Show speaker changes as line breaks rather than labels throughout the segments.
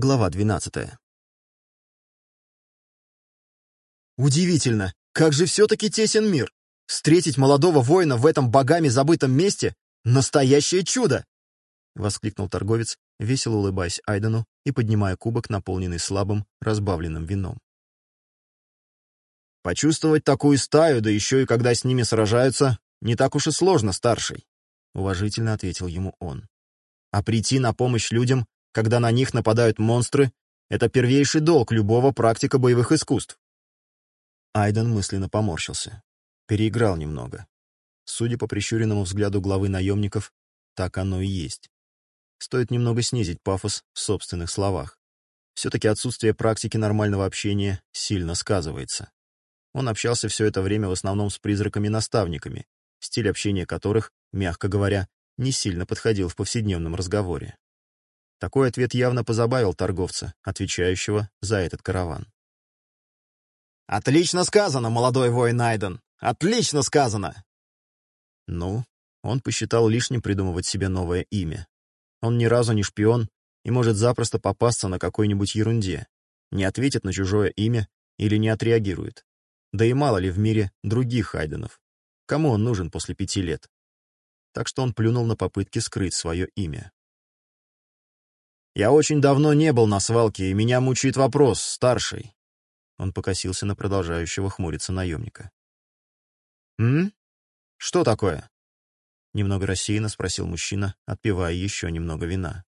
Глава 12. Удивительно, как же все-таки тесен мир! Встретить молодого воина в этом богами забытом месте — настоящее чудо! Воскликнул торговец, весело улыбаясь Айдену и поднимая кубок, наполненный слабым, разбавленным вином. Почувствовать такую стаю, да еще и когда с ними сражаются, не так уж и сложно, старший, — уважительно ответил ему он. А прийти на помощь людям, когда на них нападают монстры, это первейший долг любого практика боевых искусств. Айден мысленно поморщился. Переиграл немного. Судя по прищуренному взгляду главы наемников, так оно и есть. Стоит немного снизить пафос в собственных словах. Все-таки отсутствие практики нормального общения сильно сказывается. Он общался все это время в основном с призраками-наставниками, стиль общения которых, мягко говоря, не сильно подходил в повседневном разговоре. Такой ответ явно позабавил торговца, отвечающего за этот караван. «Отлично сказано, молодой воин Айден! Отлично сказано!» Ну, он посчитал лишним придумывать себе новое имя. Он ни разу не шпион и может запросто попасться на какой-нибудь ерунде, не ответит на чужое имя или не отреагирует. Да и мало ли в мире других Айденов. Кому он нужен после пяти лет? Так что он плюнул на попытки скрыть свое имя. Я очень давно не был на свалке, и меня мучает вопрос, старший. Он покосился на продолжающего хмуриться наемника. «М? Что такое?» Немного рассеянно спросил мужчина, отпивая еще немного вина.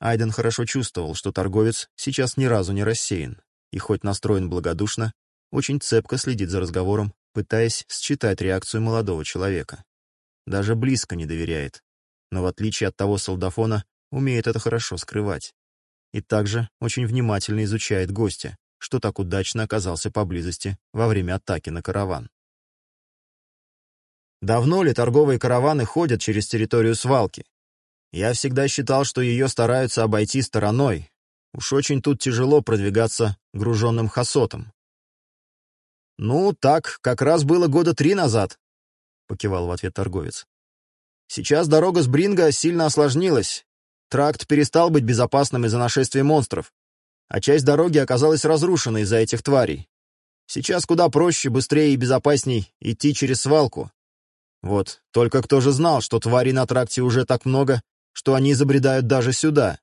Айден хорошо чувствовал, что торговец сейчас ни разу не рассеян, и хоть настроен благодушно, очень цепко следит за разговором, пытаясь считать реакцию молодого человека. Даже близко не доверяет, но в отличие от того солдафона, умеет это хорошо скрывать. И также очень внимательно изучает гостя, что так удачно оказался поблизости во время атаки на караван. Давно ли торговые караваны ходят через территорию свалки? Я всегда считал, что ее стараются обойти стороной. Уж очень тут тяжело продвигаться груженным хасотом. «Ну, так, как раз было года три назад», — покивал в ответ торговец. «Сейчас дорога с Бринга сильно осложнилась, Тракт перестал быть безопасным из-за нашествия монстров, а часть дороги оказалась разрушена из-за этих тварей. Сейчас куда проще, быстрее и безопасней идти через свалку. Вот, только кто же знал, что тварей на тракте уже так много, что они забредают даже сюда?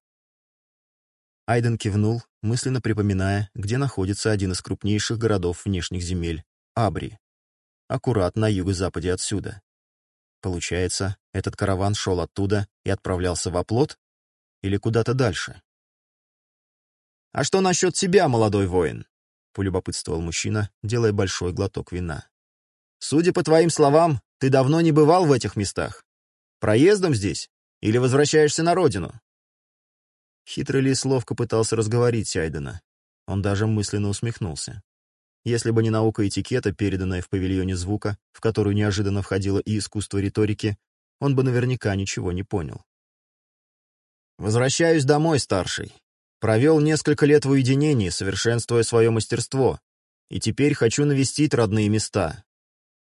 Айден кивнул, мысленно припоминая, где находится один из крупнейших городов внешних земель — Абри. Аккурат на юго-западе отсюда. Получается, этот караван шел оттуда и отправлялся в оплот? или куда-то дальше. «А что насчет тебя, молодой воин?» — полюбопытствовал мужчина, делая большой глоток вина. «Судя по твоим словам, ты давно не бывал в этих местах. Проездом здесь или возвращаешься на родину?» Хитрый лис ловко пытался разговорить Сайдена. Он даже мысленно усмехнулся. Если бы не наука этикета, переданная в павильоне звука, в которую неожиданно входило и искусство риторики, он бы наверняка ничего не понял. Возвращаюсь домой, старший. Провел несколько лет в уединении, совершенствуя свое мастерство, и теперь хочу навестить родные места.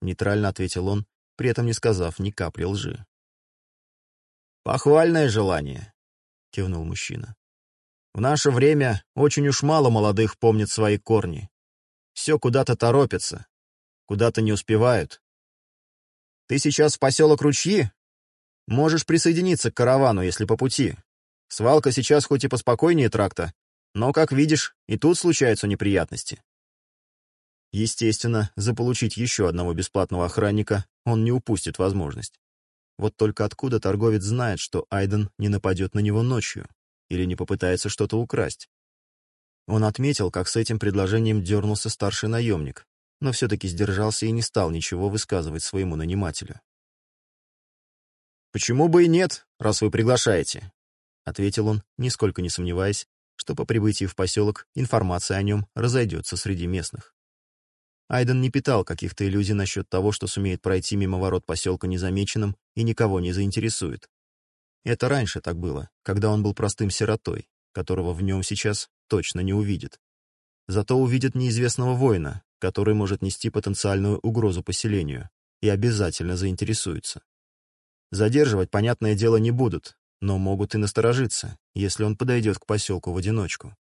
Нейтрально ответил он, при этом не сказав ни капли лжи. «Похвальное желание», — кивнул мужчина. «В наше время очень уж мало молодых помнит свои корни. Все куда-то торопятся, куда-то не успевают. Ты сейчас в поселок Ручьи? Можешь присоединиться к каравану, если по пути. Свалка сейчас хоть и поспокойнее тракта, но, как видишь, и тут случаются неприятности. Естественно, заполучить еще одного бесплатного охранника он не упустит возможность. Вот только откуда торговец знает, что Айден не нападет на него ночью или не попытается что-то украсть? Он отметил, как с этим предложением дернулся старший наемник, но все-таки сдержался и не стал ничего высказывать своему нанимателю. «Почему бы и нет, раз вы приглашаете? ответил он, нисколько не сомневаясь, что по прибытии в поселок информация о нем разойдется среди местных. Айден не питал каких-то иллюзий насчет того, что сумеет пройти мимо ворот поселка незамеченным и никого не заинтересует. Это раньше так было, когда он был простым сиротой, которого в нем сейчас точно не увидит. Зато увидит неизвестного воина, который может нести потенциальную угрозу поселению, и обязательно заинтересуется. Задерживать, понятное дело, не будут, но могут и насторожиться, если он подойдет к поселку в одиночку.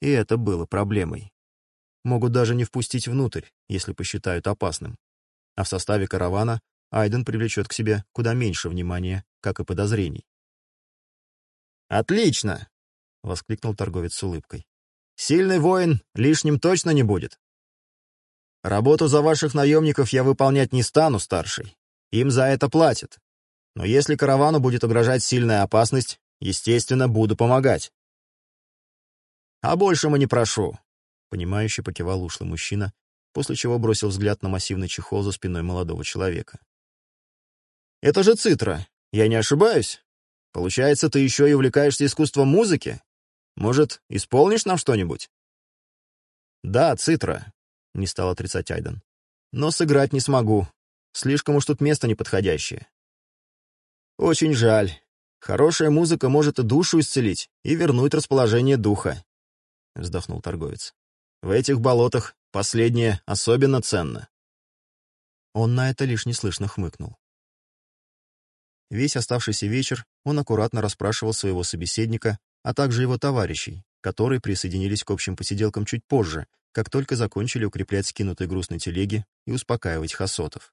И это было проблемой. Могут даже не впустить внутрь, если посчитают опасным. А в составе каравана Айден привлечет к себе куда меньше внимания, как и подозрений. «Отлично!» — воскликнул торговец с улыбкой. «Сильный воин лишним точно не будет!» «Работу за ваших наемников я выполнять не стану, старший. Им за это платят. Но если каравану будет угрожать сильная опасность, естественно, буду помогать. А больше мы не прошу, понимающе покивал ушлый мужчина, после чего бросил взгляд на массивный чехол за спиной молодого человека. Это же цитра, я не ошибаюсь? Получается, ты еще и увлекаешься искусством музыки? Может, исполнишь нам что-нибудь? Да, цитра, не стал отрицать Айден. Но сыграть не смогу. Слишком уж тут место неподходящее. Очень жаль. Хорошая музыка может и душу исцелить, и вернуть расположение духа. Вздохнул торговец. В этих болотах последнее особенно ценно. Он на это лишь неслышно хмыкнул. Весь оставшийся вечер он аккуратно расспрашивал своего собеседника, а также его товарищей, которые присоединились к общим посиделкам чуть позже, как только закончили укреплять скинутые груз на телеге и успокаивать хасотов.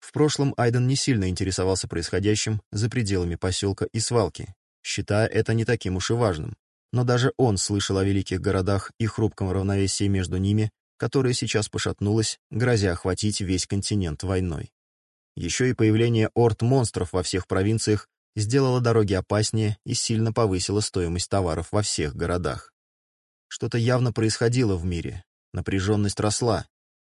В прошлом Айден не сильно интересовался происходящим за пределами поселка и свалки, считая это не таким уж и важным. Но даже он слышал о великих городах и хрупком равновесии между ними, которое сейчас пошатнулось, грозя охватить весь континент войной. Еще и появление орд-монстров во всех провинциях сделало дороги опаснее и сильно повысило стоимость товаров во всех городах. Что-то явно происходило в мире, напряженность росла,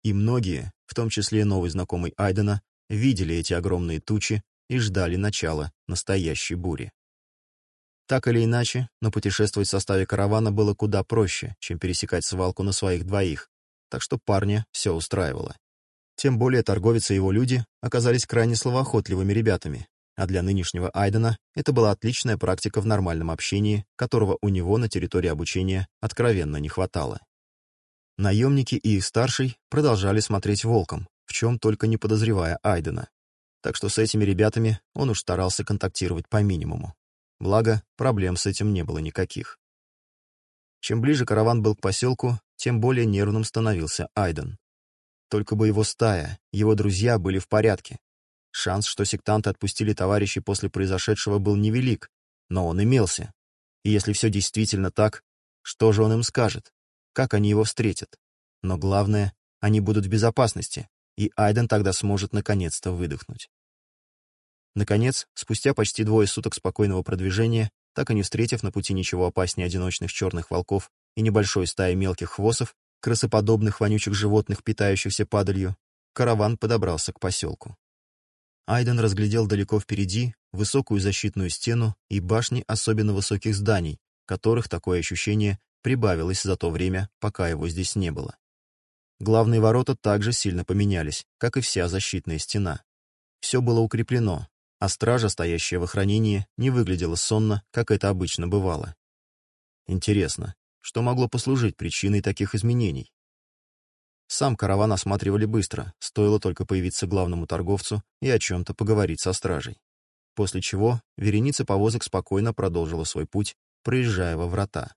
и многие, в том числе новый знакомый Айдена, видели эти огромные тучи и ждали начала настоящей бури. Так или иначе, но путешествовать в составе каравана было куда проще, чем пересекать свалку на своих двоих, так что парня все устраивало. Тем более торговец и его люди оказались крайне словоохотливыми ребятами, а для нынешнего Айдена это была отличная практика в нормальном общении, которого у него на территории обучения откровенно не хватало. Наемники и их старший продолжали смотреть волком, чем только не подозревая Айдена. Так что с этими ребятами он уж старался контактировать по минимуму. Благо, проблем с этим не было никаких. Чем ближе караван был к поселку, тем более нервным становился Айден. Только бы его стая, его друзья были в порядке. Шанс, что сектанты отпустили товарищей после произошедшего, был невелик, но он имелся. И если все действительно так, что же он им скажет? Как они его встретят? Но главное, они будут в безопасности и Айден тогда сможет наконец-то выдохнуть. Наконец, спустя почти двое суток спокойного продвижения, так и не встретив на пути ничего опаснее одиночных черных волков и небольшой стаи мелких хвосов, крысоподобных вонючих животных, питающихся падалью, караван подобрался к поселку. Айден разглядел далеко впереди высокую защитную стену и башни особенно высоких зданий, которых такое ощущение прибавилось за то время, пока его здесь не было. Главные ворота также сильно поменялись, как и вся защитная стена. Все было укреплено, а стража, стоящая в охранении, не выглядела сонно, как это обычно бывало. Интересно, что могло послужить причиной таких изменений? Сам караван осматривали быстро, стоило только появиться главному торговцу и о чем-то поговорить со стражей. После чего вереница повозок спокойно продолжила свой путь, проезжая во врата.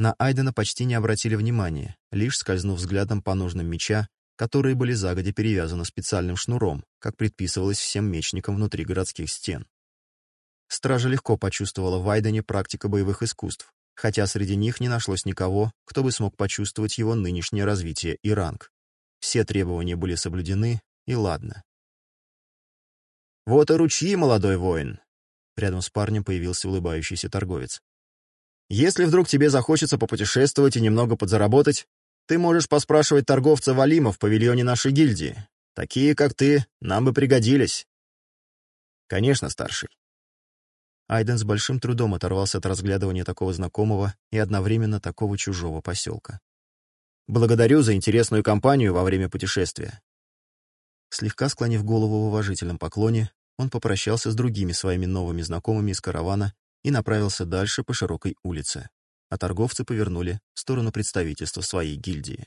На Айдена почти не обратили внимания, лишь скользнув взглядом по ножным меча, которые были загоди перевязаны специальным шнуром, как предписывалось всем мечникам внутри городских стен. Стража легко почувствовала в Айдене практика боевых искусств, хотя среди них не нашлось никого, кто бы смог почувствовать его нынешнее развитие и ранг. Все требования были соблюдены, и ладно. «Вот и ручьи, молодой воин!» Рядом с парнем появился улыбающийся торговец. Если вдруг тебе захочется попутешествовать и немного подзаработать, ты можешь поспрашивать торговца Валима в павильоне нашей гильдии. Такие, как ты, нам бы пригодились. Конечно, старший. Айден с большим трудом оторвался от разглядывания такого знакомого и одновременно такого чужого поселка. Благодарю за интересную компанию во время путешествия. Слегка склонив голову в уважительном поклоне, он попрощался с другими своими новыми знакомыми из каравана и направился дальше по широкой улице, а торговцы повернули в сторону представительства своей гильдии.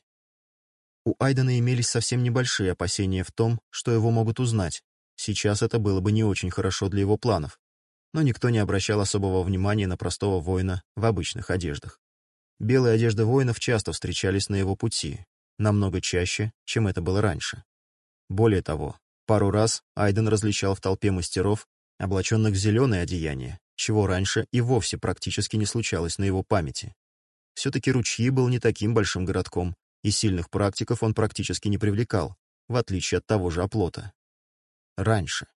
У Айдена имелись совсем небольшие опасения в том, что его могут узнать. Сейчас это было бы не очень хорошо для его планов, но никто не обращал особого внимания на простого воина в обычных одеждах. Белые одежды воинов часто встречались на его пути, намного чаще, чем это было раньше. Более того, пару раз Айден различал в толпе мастеров, облаченных в зеленое одеяние, чего раньше и вовсе практически не случалось на его памяти. Все-таки Ручьи был не таким большим городком, и сильных практиков он практически не привлекал, в отличие от того же оплота. Раньше.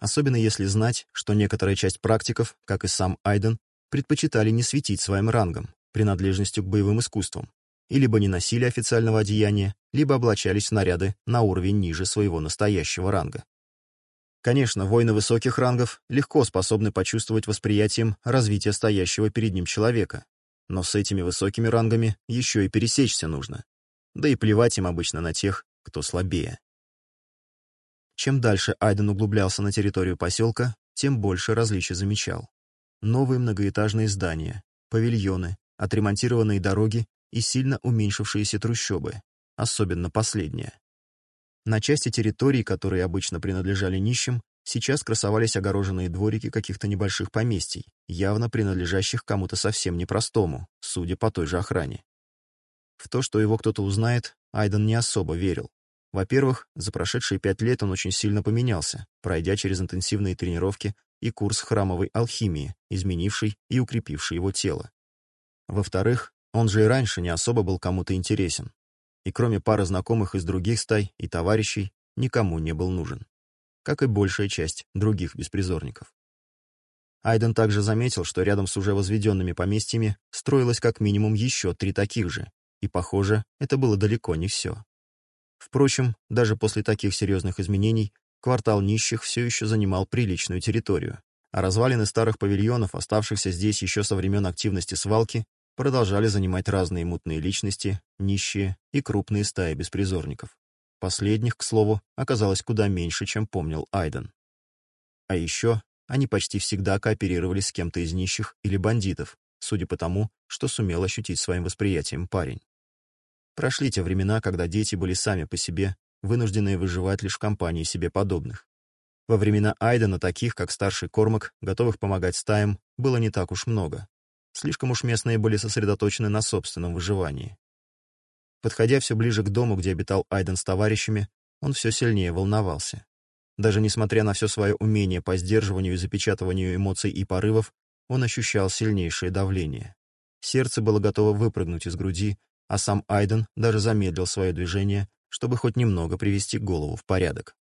Особенно если знать, что некоторая часть практиков, как и сам Айден, предпочитали не светить своим рангом, принадлежностью к боевым искусствам, и либо не носили официального одеяния, либо облачались в наряды на уровень ниже своего настоящего ранга. Конечно, воины высоких рангов легко способны почувствовать восприятием развитие стоящего перед ним человека, но с этими высокими рангами еще и пересечься нужно. Да и плевать им обычно на тех, кто слабее. Чем дальше Айден углублялся на территорию поселка, тем больше различий замечал. Новые многоэтажные здания, павильоны, отремонтированные дороги и сильно уменьшившиеся трущобы, особенно последняя. На части территории, которые обычно принадлежали нищим, сейчас красовались огороженные дворики каких-то небольших поместий, явно принадлежащих кому-то совсем непростому, судя по той же охране. В то, что его кто-то узнает, Айден не особо верил. Во-первых, за прошедшие пять лет он очень сильно поменялся, пройдя через интенсивные тренировки и курс храмовой алхимии, изменивший и укрепивший его тело. Во-вторых, он же и раньше не особо был кому-то интересен, и кроме пары знакомых из других стай и товарищей никому не был нужен, как и большая часть других беспризорников. Айден также заметил, что рядом с уже возведенными поместьями строилось как минимум еще три таких же, и, похоже, это было далеко не все. Впрочем, даже после таких серьезных изменений квартал нищих все еще занимал приличную территорию, а развалины старых павильонов, оставшихся здесь еще со времен активности свалки, продолжали занимать разные мутные личности, нищие и крупные стаи беспризорников. Последних, к слову, оказалось куда меньше, чем помнил Айден. А еще они почти всегда кооперировали с кем-то из нищих или бандитов, судя по тому, что сумел ощутить своим восприятием парень. Прошли те времена, когда дети были сами по себе, вынужденные выживать лишь в компании себе подобных. Во времена Айдена таких, как старший Кормак, готовых помогать стаям, было не так уж много. Слишком уж местные были сосредоточены на собственном выживании. Подходя все ближе к дому, где обитал Айден с товарищами, он все сильнее волновался. Даже несмотря на все свое умение по сдерживанию и запечатыванию эмоций и порывов, он ощущал сильнейшее давление. Сердце было готово выпрыгнуть из груди, а сам Айден даже замедлил свое движение, чтобы хоть немного привести голову в порядок.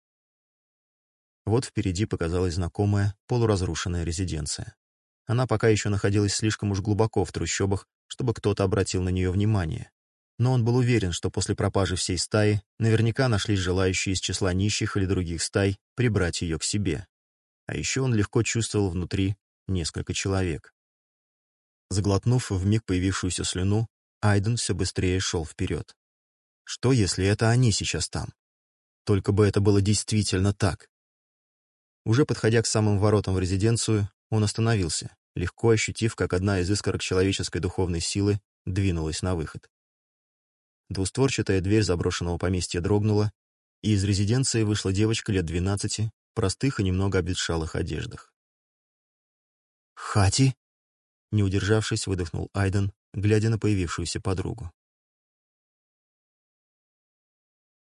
Вот впереди показалась знакомая полуразрушенная резиденция. Она пока еще находилась слишком уж глубоко в трущобах, чтобы кто-то обратил на нее внимание. Но он был уверен, что после пропажи всей стаи наверняка нашлись желающие из числа нищих или других стай прибрать ее к себе. А еще он легко чувствовал внутри несколько человек. Заглотнув вмиг появившуюся слюну, Айден все быстрее шел вперед. Что, если это они сейчас там? Только бы это было действительно так. Уже подходя к самым воротам в резиденцию, он остановился, легко ощутив, как одна из искорок человеческой духовной силы двинулась на выход. Двустворчатая дверь заброшенного поместья дрогнула, и из резиденции вышла девочка лет двенадцати в простых и немного обветшалых одеждах.
«Хати?»
— не удержавшись, выдохнул Айден, глядя на появившуюся подругу.